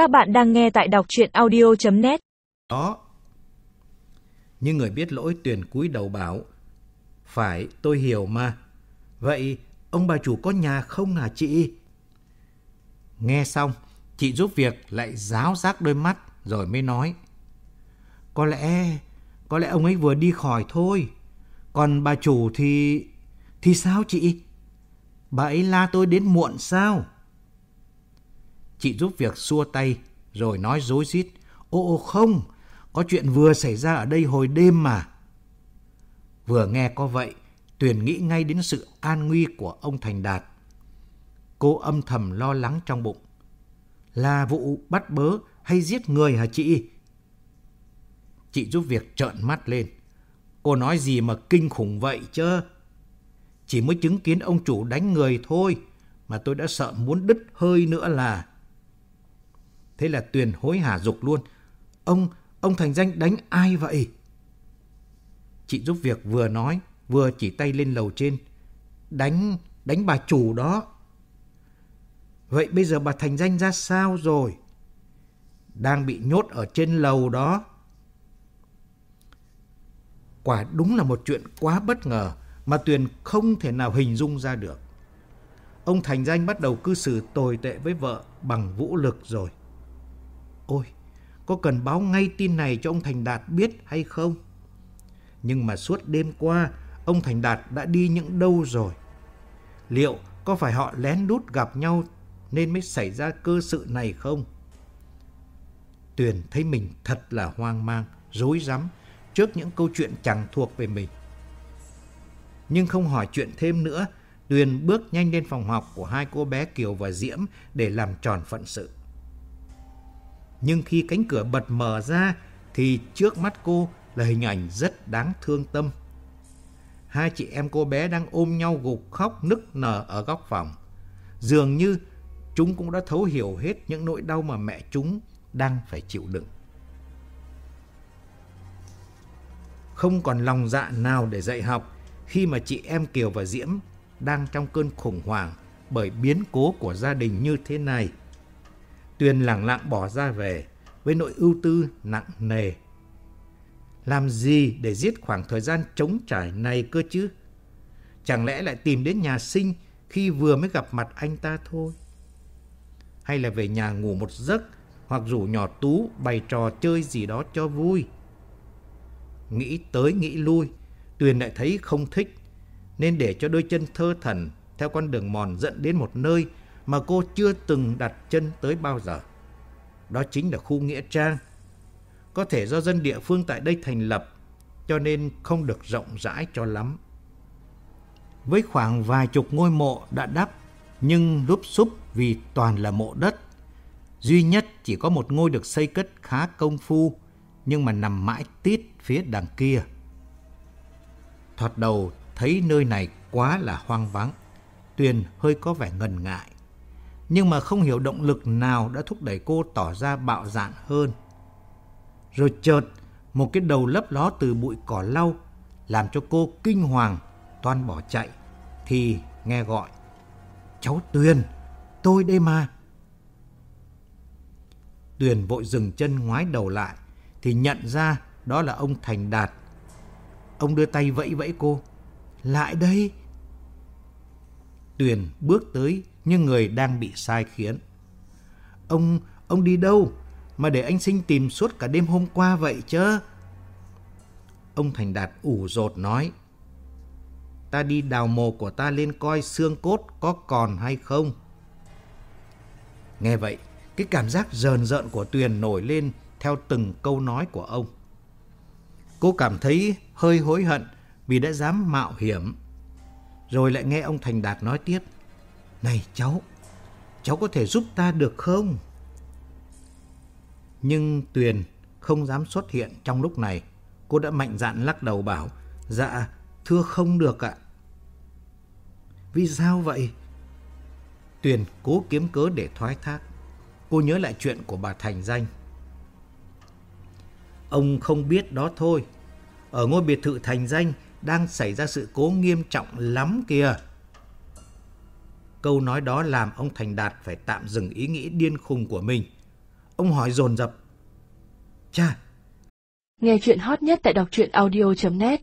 Các bạn đang nghe tại đọc chuyện audio.net Đó. như người biết lỗi Tuyền cúi đầu bảo. Phải, tôi hiểu mà. Vậy ông bà chủ có nhà không hả chị? Nghe xong, chị giúp việc lại giáo giác đôi mắt rồi mới nói. Có lẽ, có lẽ ông ấy vừa đi khỏi thôi. Còn bà chủ thì... Thì sao chị? Bà ấy la tôi đến muộn sao? Chị giúp việc xua tay rồi nói dối rít Ô ô không, có chuyện vừa xảy ra ở đây hồi đêm mà. Vừa nghe có vậy, Tuyền nghĩ ngay đến sự an nguy của ông Thành Đạt. Cô âm thầm lo lắng trong bụng. Là vụ bắt bớ hay giết người hả chị? Chị giúp việc trợn mắt lên. Cô nói gì mà kinh khủng vậy chứ? Chỉ mới chứng kiến ông chủ đánh người thôi mà tôi đã sợ muốn đứt hơi nữa là. Thế là Tuyền hối hả dục luôn. Ông, ông Thành Danh đánh ai vậy? Chị giúp việc vừa nói, vừa chỉ tay lên lầu trên. Đánh, đánh bà chủ đó. Vậy bây giờ bà Thành Danh ra sao rồi? Đang bị nhốt ở trên lầu đó. Quả đúng là một chuyện quá bất ngờ mà Tuyền không thể nào hình dung ra được. Ông Thành Danh bắt đầu cư xử tồi tệ với vợ bằng vũ lực rồi. Ôi, có cần báo ngay tin này cho ông Thành Đạt biết hay không? Nhưng mà suốt đêm qua, ông Thành Đạt đã đi những đâu rồi? Liệu có phải họ lén đút gặp nhau nên mới xảy ra cơ sự này không? Tuyền thấy mình thật là hoang mang, rối rắm trước những câu chuyện chẳng thuộc về mình. Nhưng không hỏi chuyện thêm nữa, Tuyền bước nhanh lên phòng học của hai cô bé Kiều và Diễm để làm tròn phận sự. Nhưng khi cánh cửa bật mở ra thì trước mắt cô là hình ảnh rất đáng thương tâm. Hai chị em cô bé đang ôm nhau gục khóc nức nở ở góc phòng. Dường như chúng cũng đã thấu hiểu hết những nỗi đau mà mẹ chúng đang phải chịu đựng. Không còn lòng dạ nào để dạy học khi mà chị em Kiều và Diễm đang trong cơn khủng hoảng bởi biến cố của gia đình như thế này. Tuyền lặng lặng bỏ ra về với nỗi ưu tư nặng nề. Làm gì để giết khoảng thời gian trống trải này cơ chứ? Chẳng lẽ lại tìm đến nhà sinh khi vừa mới gặp mặt anh ta thôi? Hay là về nhà ngủ một giấc hoặc rủ nhỏ Tú bày trò chơi gì đó cho vui? Nghĩ tới nghĩ lui, Tuyền lại thấy không thích, nên để cho đôi chân thơ thần theo con đường mòn dẫn đến một nơi mà cô chưa từng đặt chân tới bao giờ. Đó chính là khu Nghĩa Trang. Có thể do dân địa phương tại đây thành lập, cho nên không được rộng rãi cho lắm. Với khoảng vài chục ngôi mộ đã đắp, nhưng lúp xúp vì toàn là mộ đất. Duy nhất chỉ có một ngôi được xây cất khá công phu, nhưng mà nằm mãi tít phía đằng kia. Thoạt đầu thấy nơi này quá là hoang vắng, Tuyền hơi có vẻ ngần ngại nhưng mà không hiểu động lực nào đã thúc đẩy cô tỏ ra bạo dạn hơn. Rồi chợt, một cái đầu lấp ló từ bụi cỏ lau làm cho cô kinh hoàng, toan bỏ chạy, thì nghe gọi. Cháu Tuyền, tôi đây mà. Tuyền vội dừng chân ngoái đầu lại, thì nhận ra đó là ông Thành Đạt. Ông đưa tay vẫy vẫy cô. Lại đây. Tuyền bước tới như người đang bị sai khiến. Ông, ông đi đâu mà để anh Sinh tìm suốt cả đêm hôm qua vậy chứ? Ông Thành Đạt ủ rột nói. Ta đi đào mồ của ta lên coi xương cốt có còn hay không. Nghe vậy, cái cảm giác rờn rợn của Tuyền nổi lên theo từng câu nói của ông. Cô cảm thấy hơi hối hận vì đã dám mạo hiểm. Rồi lại nghe ông Thành Đạt nói tiếp. Này cháu, cháu có thể giúp ta được không? Nhưng Tuyền không dám xuất hiện trong lúc này. Cô đã mạnh dạn lắc đầu bảo, dạ, thưa không được ạ. Vì sao vậy? Tuyền cố kiếm cớ để thoái thác. Cô nhớ lại chuyện của bà Thành Danh. Ông không biết đó thôi. Ở ngôi biệt thự Thành Danh đang xảy ra sự cố nghiêm trọng lắm kìa. Câu nói đó làm ông Thành Đạt phải tạm dừng ý nghĩ điên khùng của mình. Ông hỏi dồn dập. Cha! Nghe chuyện hot nhất tại đọc truyện audio.net